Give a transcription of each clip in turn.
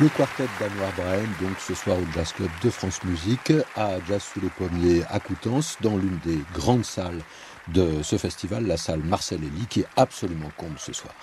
Le quartet d'Anwar Brahim, donc ce soir au Jazz Club de France Musique, à Jazz sous les pommiers à Coutances, dans l'une des grandes salles de ce festival, la salle Marcel Elie, qui est absolument comble ce soir.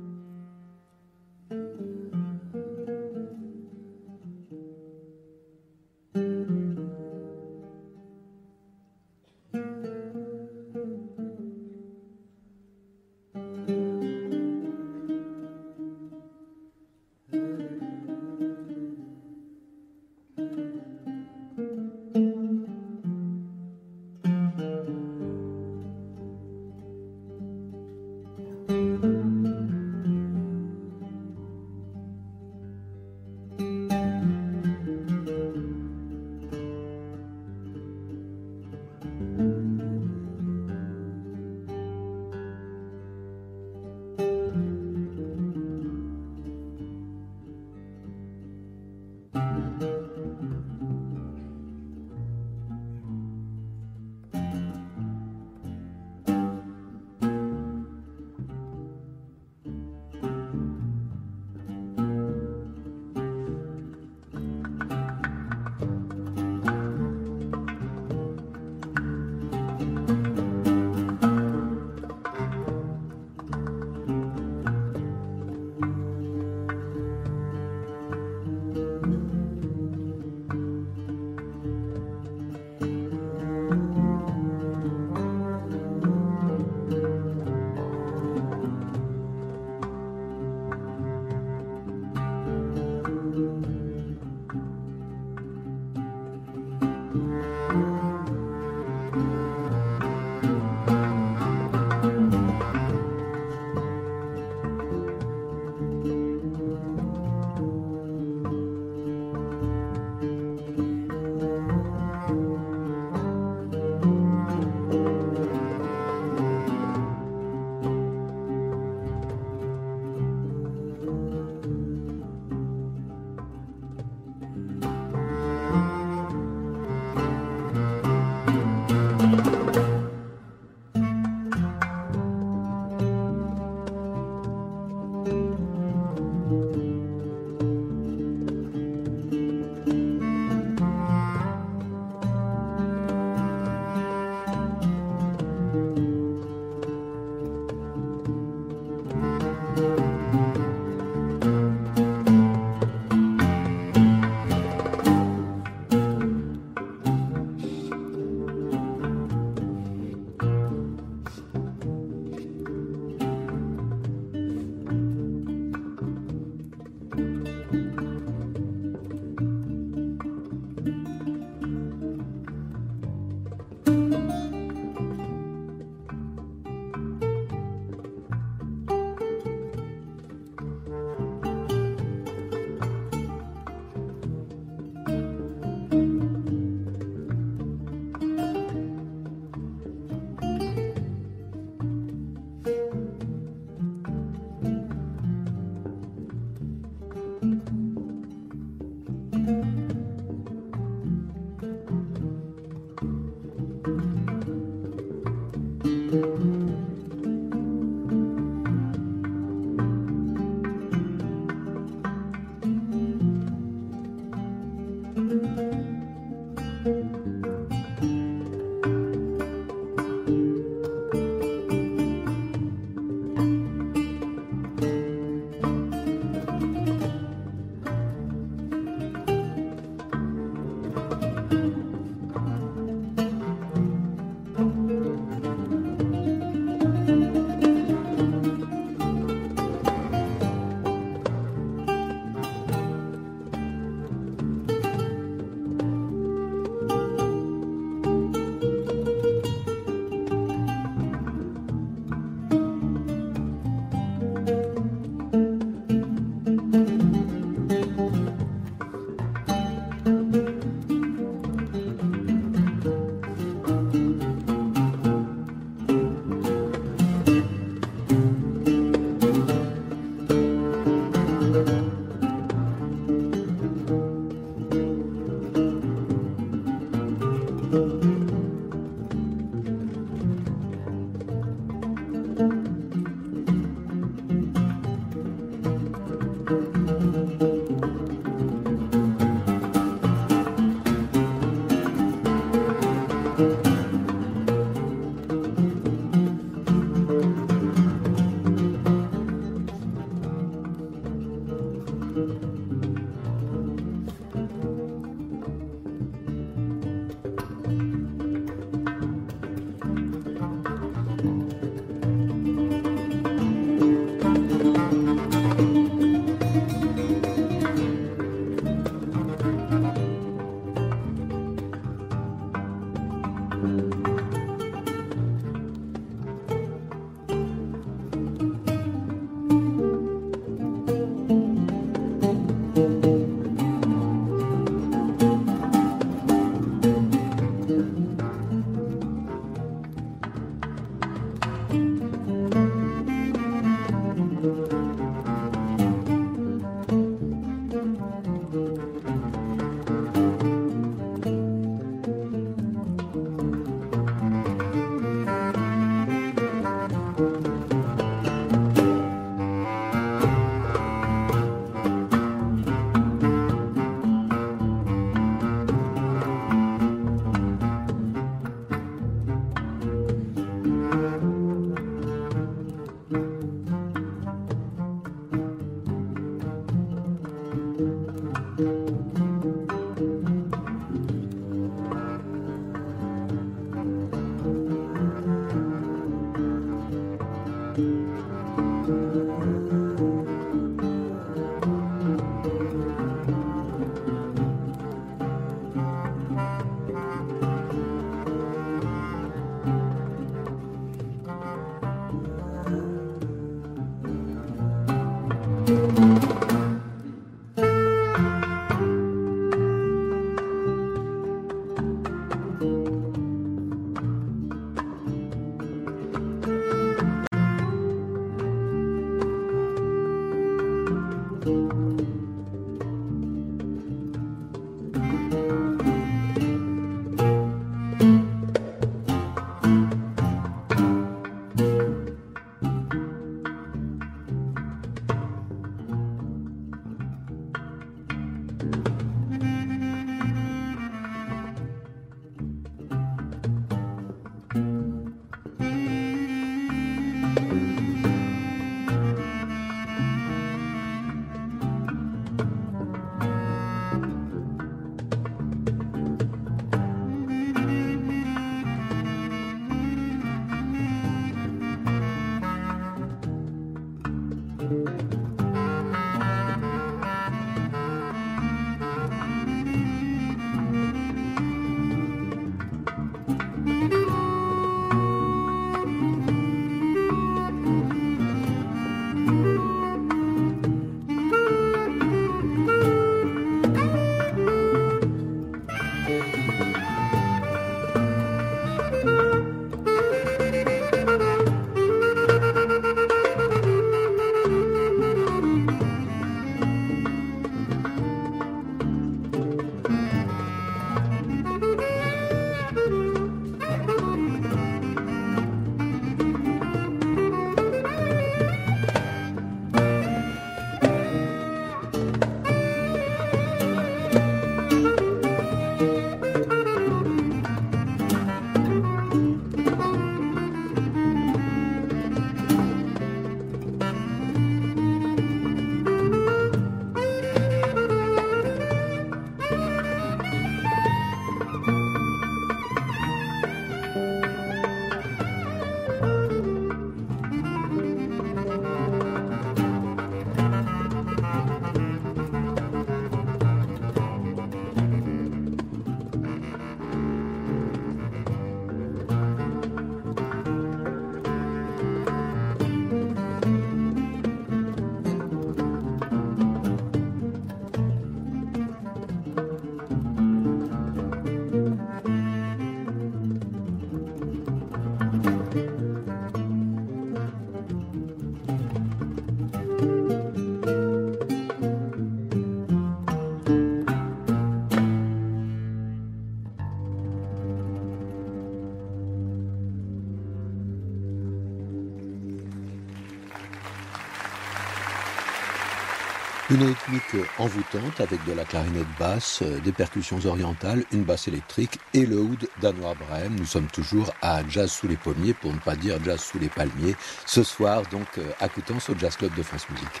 Une rythmique envoûtante avec de la clarinette basse, euh, des percussions orientales, une basse électrique et le oud danois Brême. Nous sommes toujours à Jazz sous les pommiers, pour ne pas dire Jazz sous les palmiers. Ce soir, donc, euh, à Coutances, au Jazz Club de France Musique.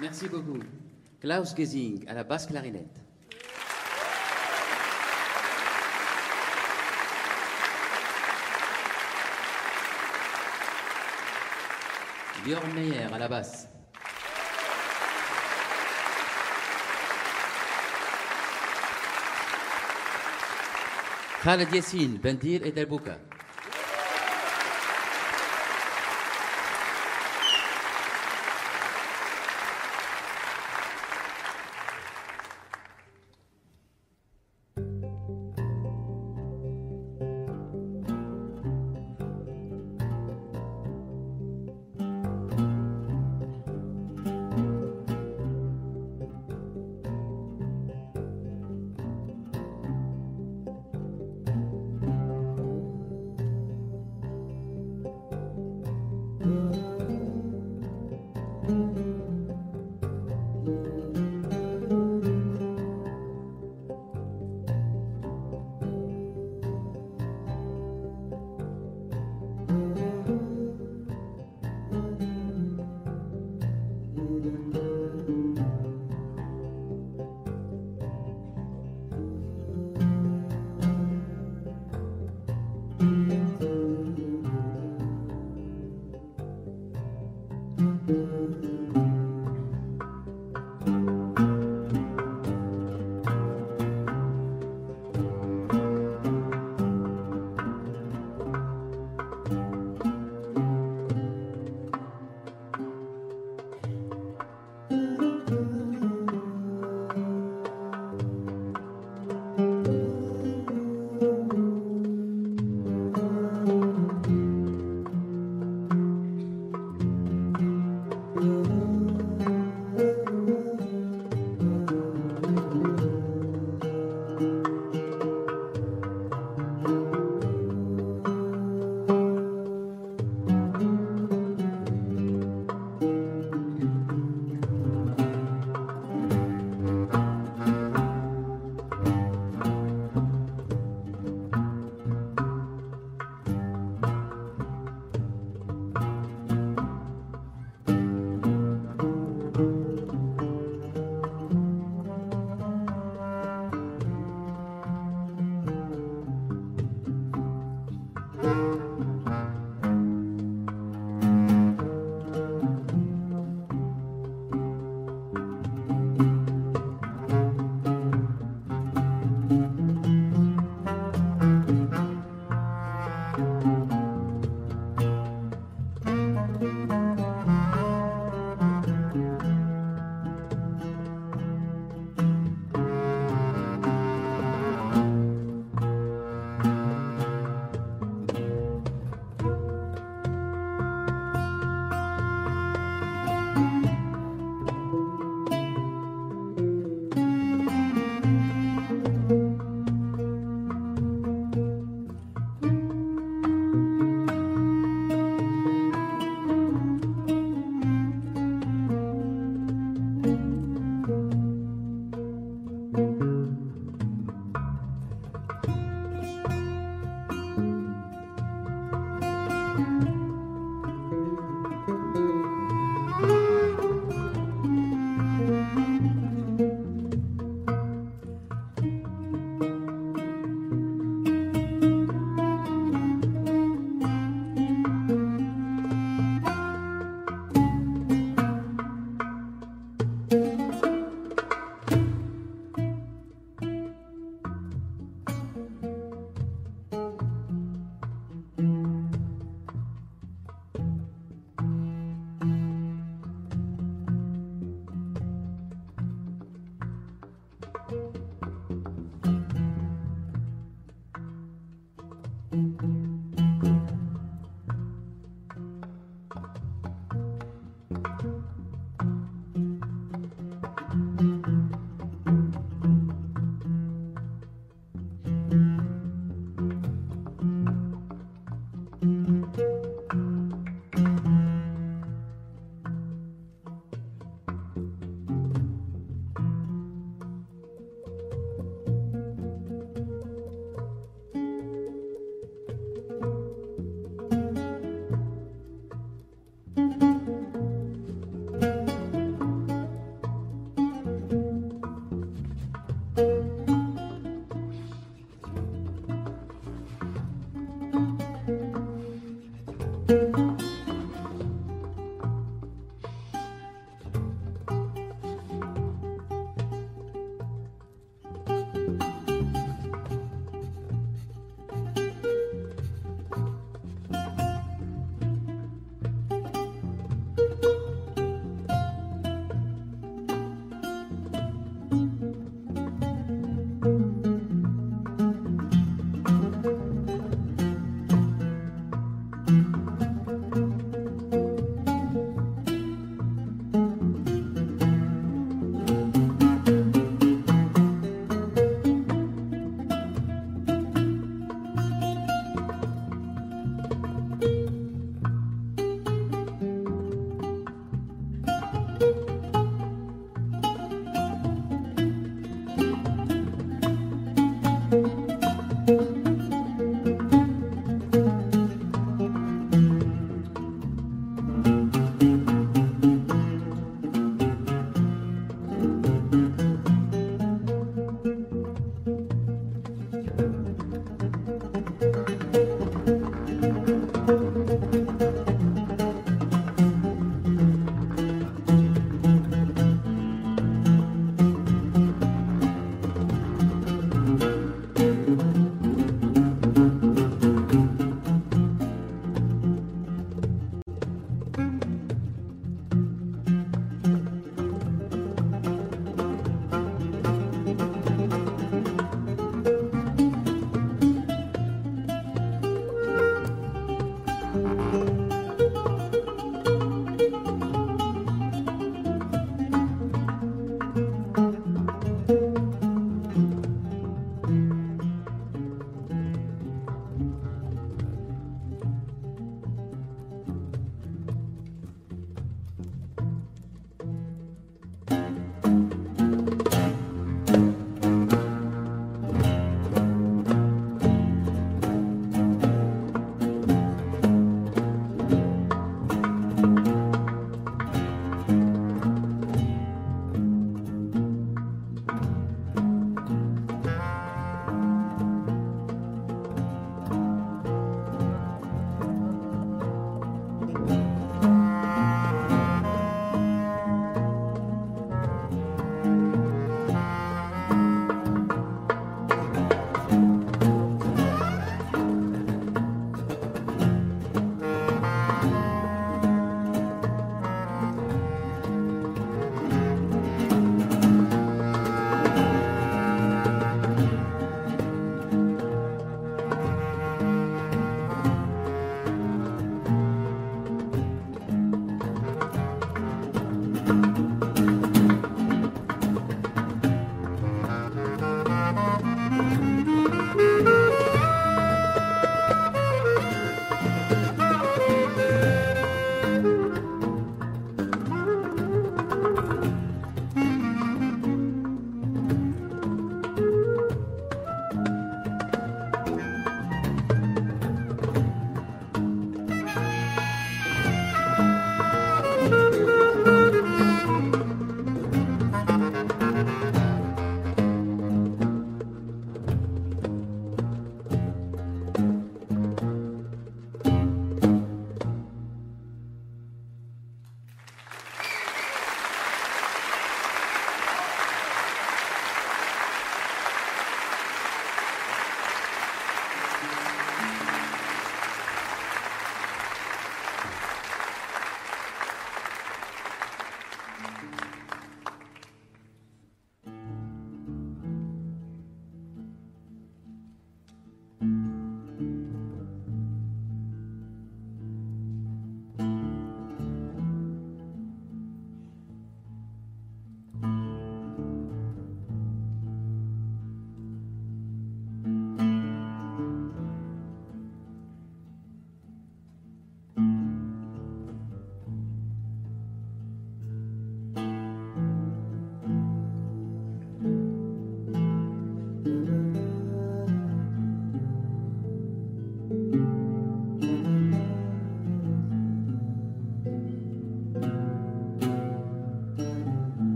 Merci beaucoup. Klaus Gesing à la basse clarinette. Björn Meyer à la basse. Khaled Yassine, Bendir et Delbouka.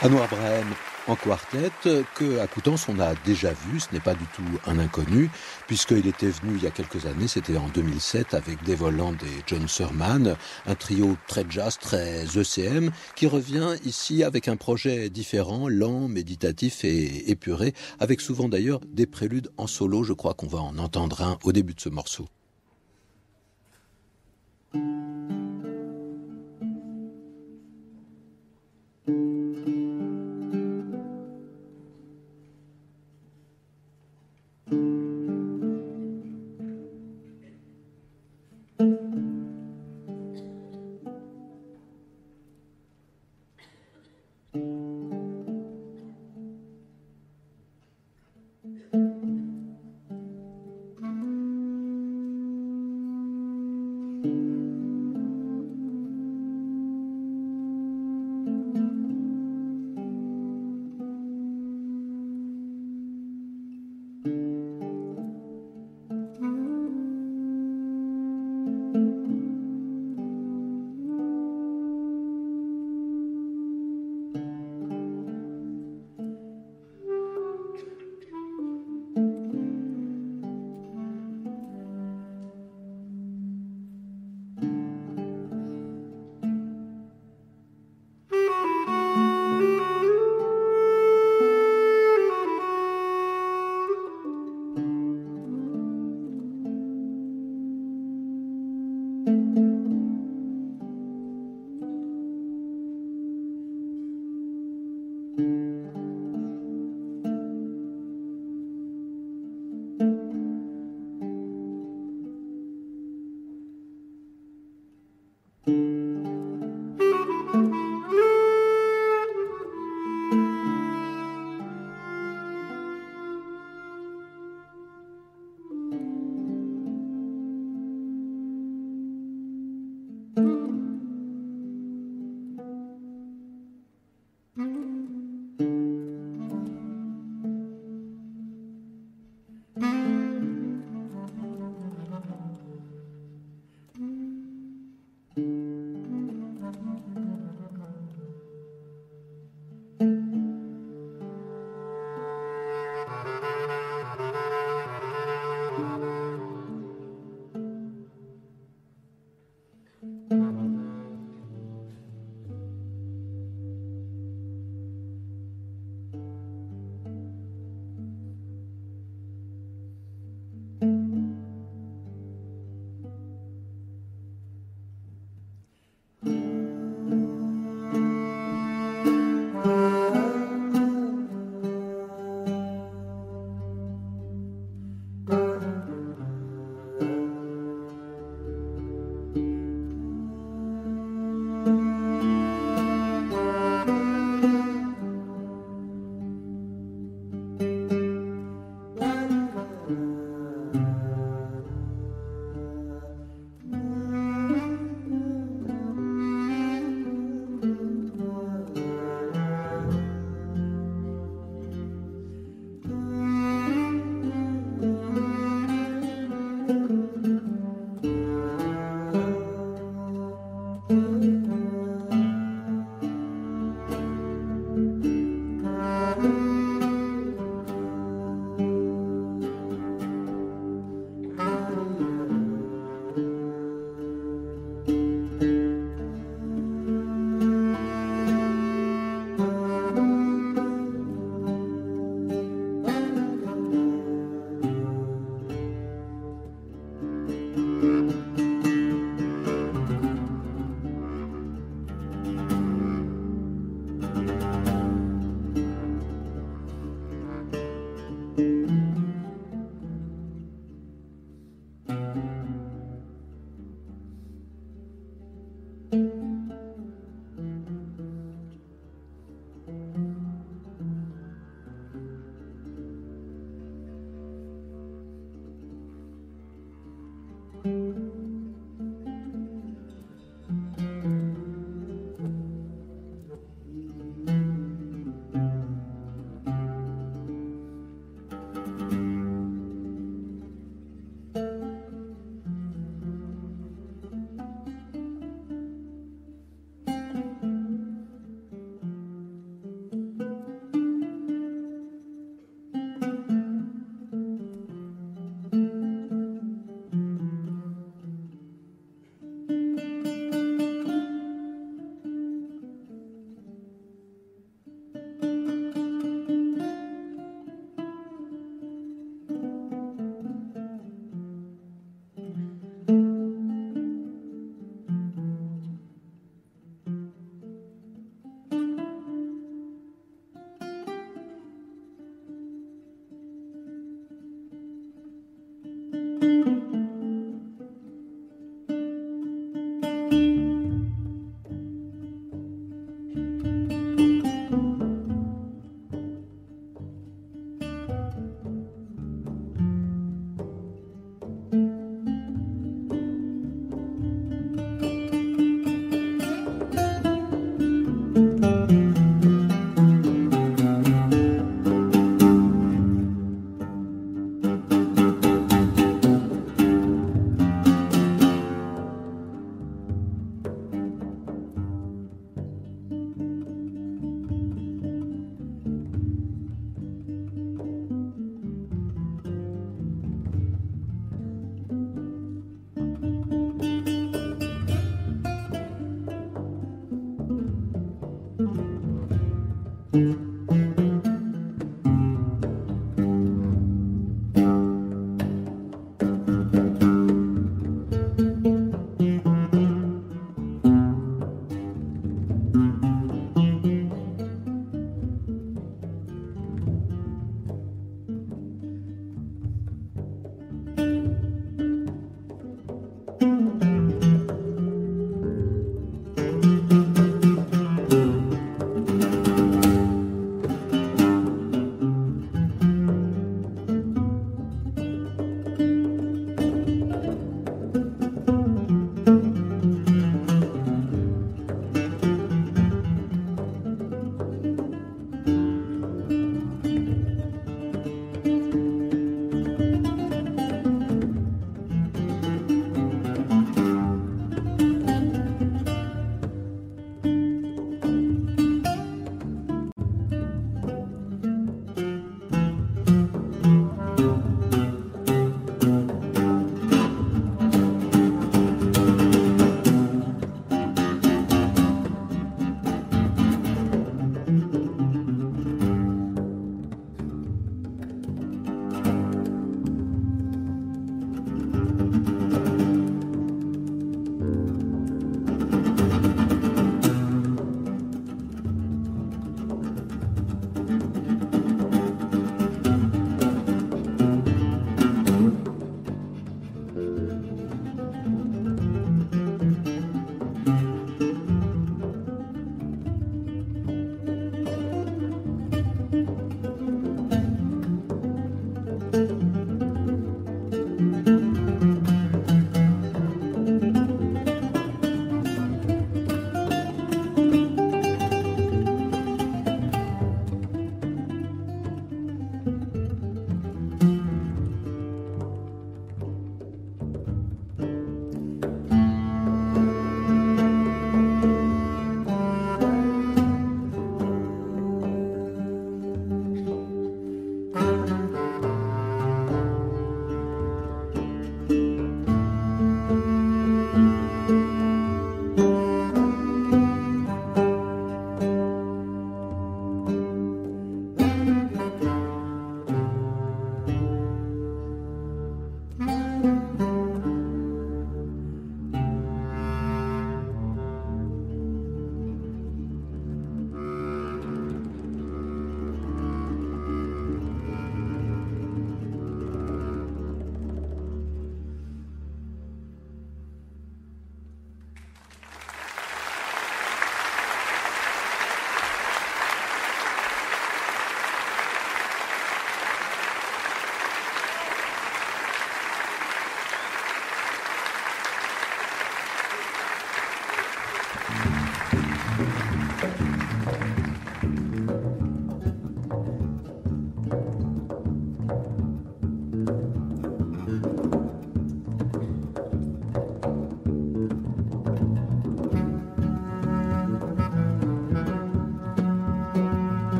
Anouar Brahim en quartet que à Coutances on a déjà vu, ce n'est pas du tout un inconnu puisqu'il était venu il y a quelques années, c'était en 2007 avec des volants des John Surman, un trio très jazz, très ECM qui revient ici avec un projet différent, lent, méditatif et épuré, avec souvent d'ailleurs des préludes en solo, je crois qu'on va en entendre un au début de ce morceau.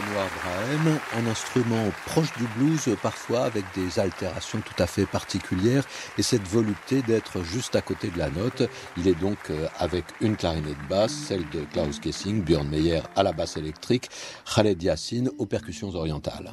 Brahim, un instrument proche du blues, parfois avec des altérations tout à fait particulières et cette volupté d'être juste à côté de la note. Il est donc euh, avec une clarinette basse, celle de Klaus Gessing, Björn Meyer à la basse électrique, Khaled Yassine aux percussions orientales.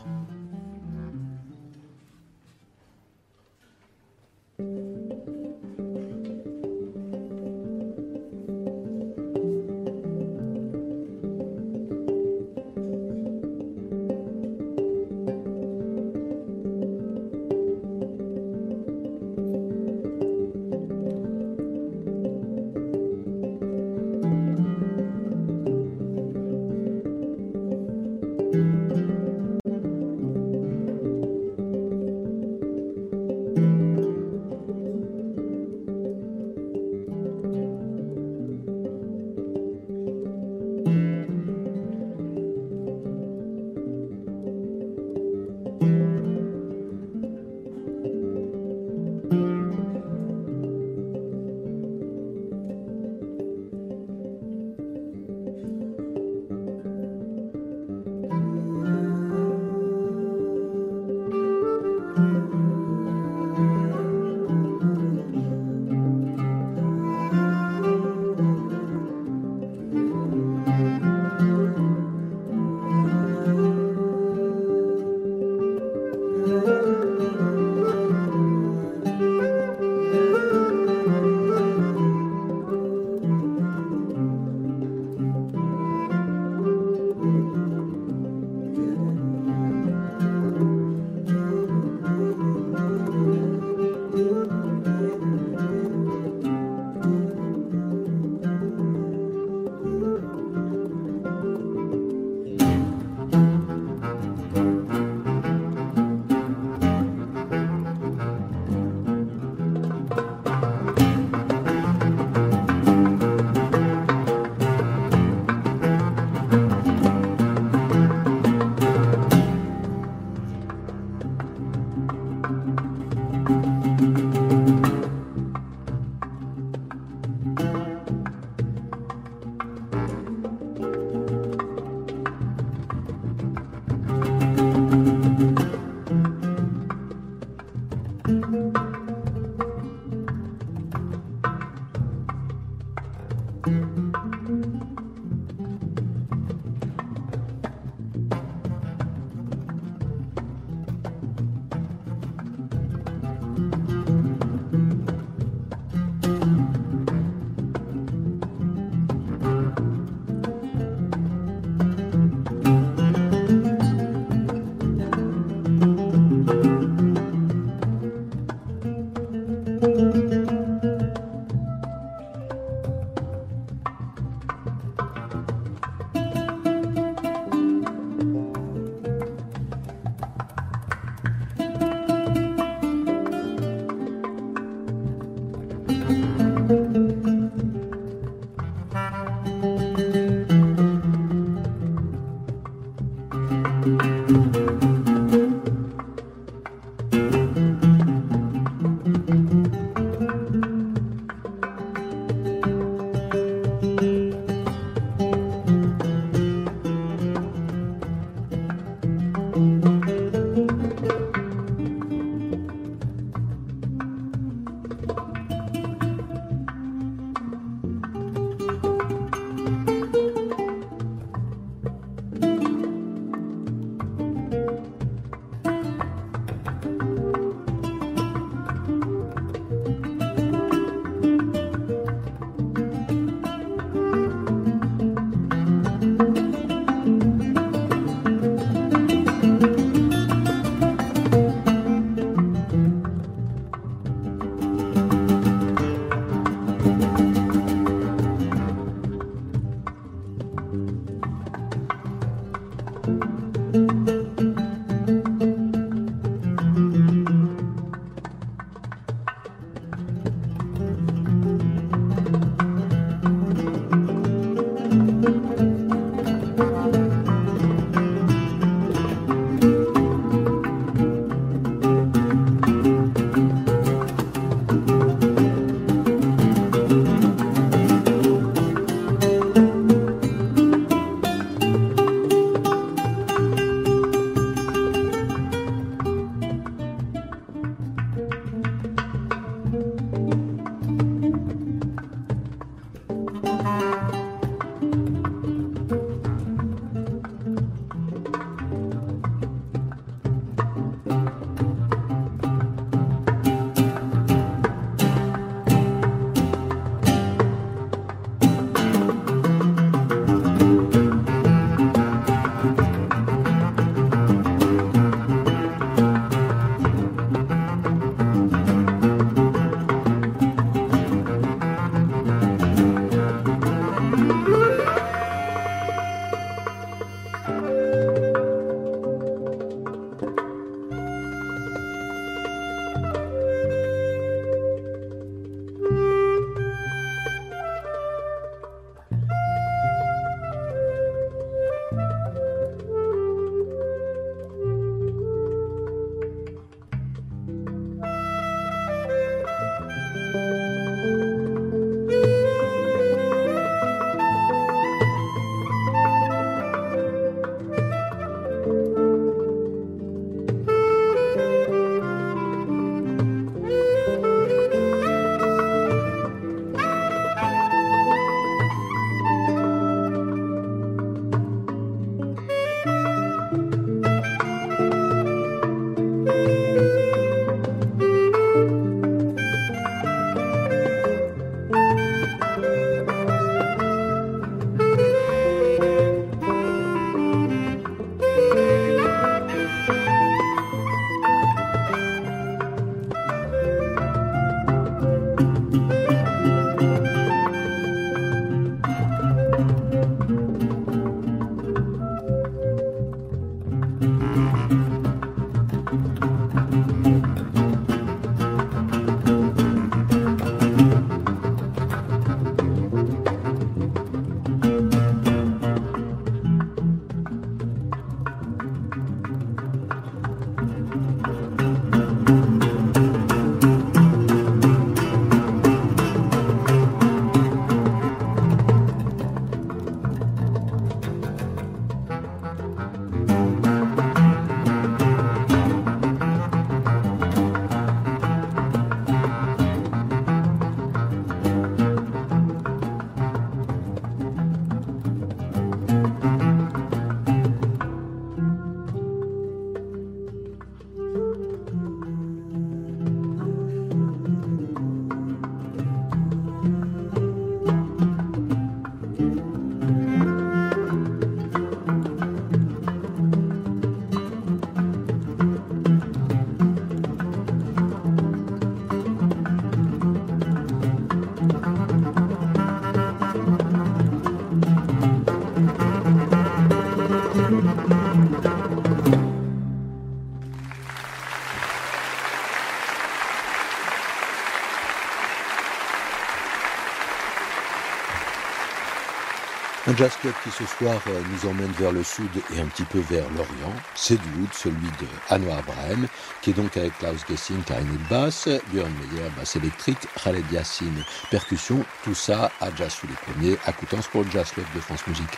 Jazz club qui ce soir euh, nous emmène vers le sud et un petit peu vers l'orient. C'est du wood, celui de Anwar Brahim, qui est donc avec Klaus Gessing, clarinette basse, Björn Meyer, basse électrique, Khaled Yassine, percussion, tout ça à Jazz sous les premiers, à pour le Jazz Club de France Musique.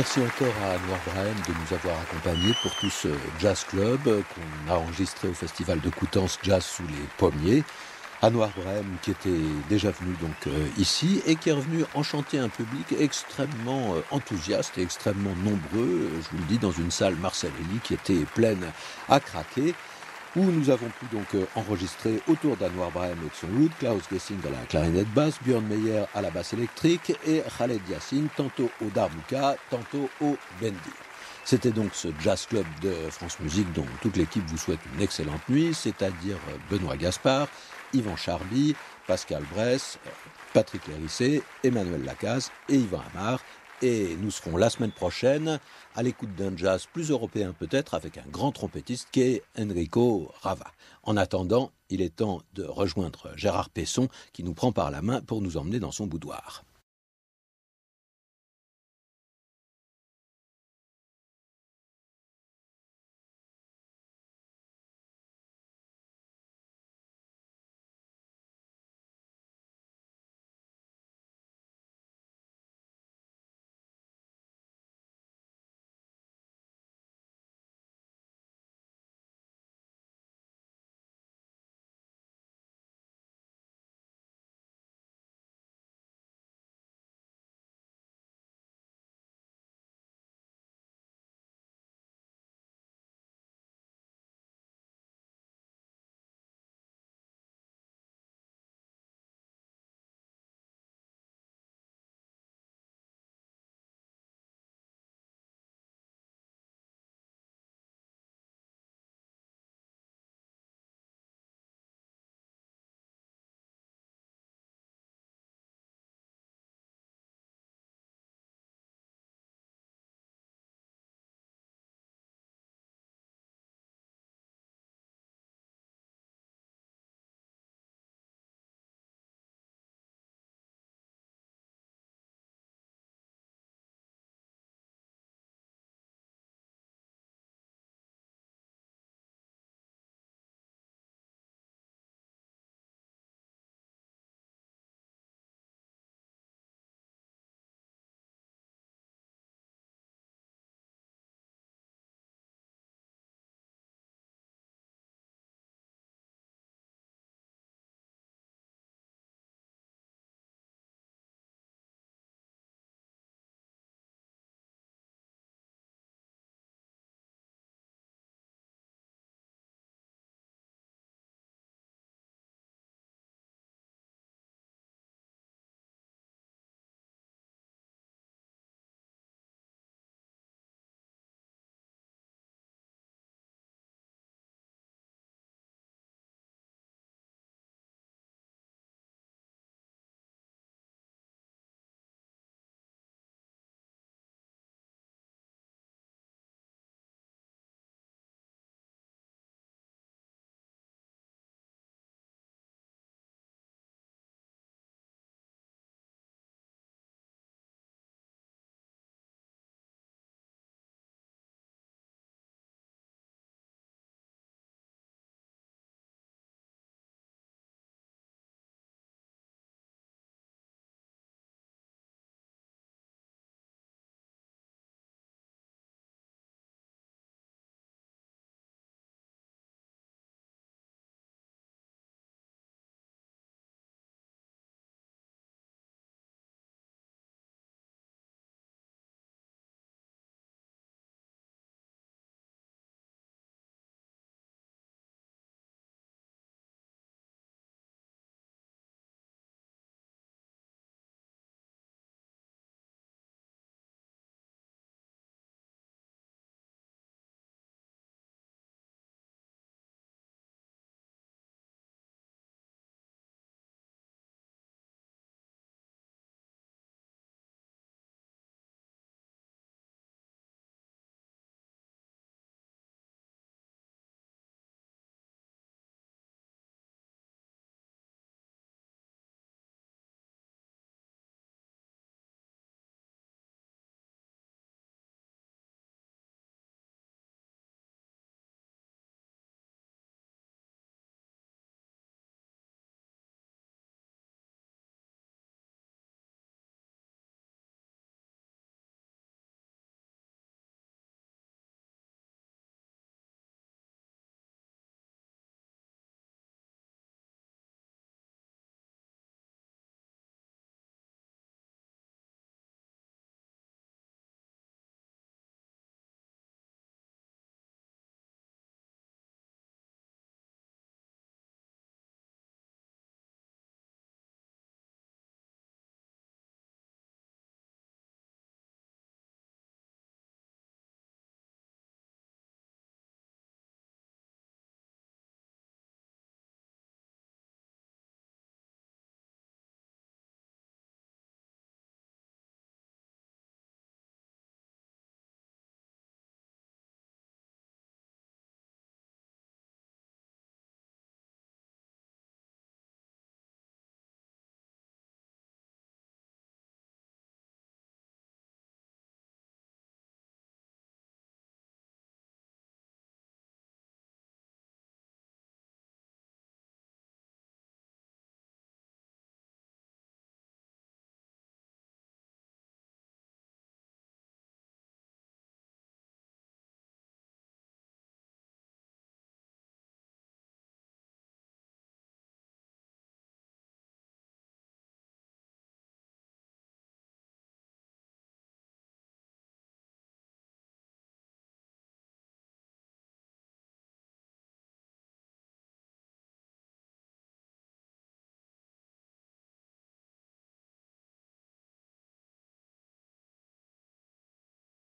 Merci encore à Noir Brahim de nous avoir accompagnés pour tout ce jazz club qu'on a enregistré au festival de Coutances Jazz sous les pommiers. Anouar Brahim qui était déjà venu donc euh, ici et qui est revenu enchanter un public extrêmement euh, enthousiaste et extrêmement nombreux, je vous le dis, dans une salle Marcel qui était pleine à craquer où nous avons pu donc euh, enregistrer autour d'Anwar Brahim et de son wood, Klaus Gessing à la clarinette basse, Björn Meyer à la basse électrique et Khaled Yassine tantôt au darbuka, tantôt au bendi. C'était donc ce jazz club de France Musique dont toute l'équipe vous souhaite une excellente nuit, c'est-à-dire euh, Benoît Gaspard, Yvan Charby, Pascal Bress, euh, Patrick Lérissé, Emmanuel Lacaze et Yvan Amar. Et nous serons la semaine prochaine à l'écoute d'un jazz plus européen peut-être avec un grand trompettiste qui est Enrico Rava. En attendant, il est temps de rejoindre Gérard Pesson qui nous prend par la main pour nous emmener dans son boudoir.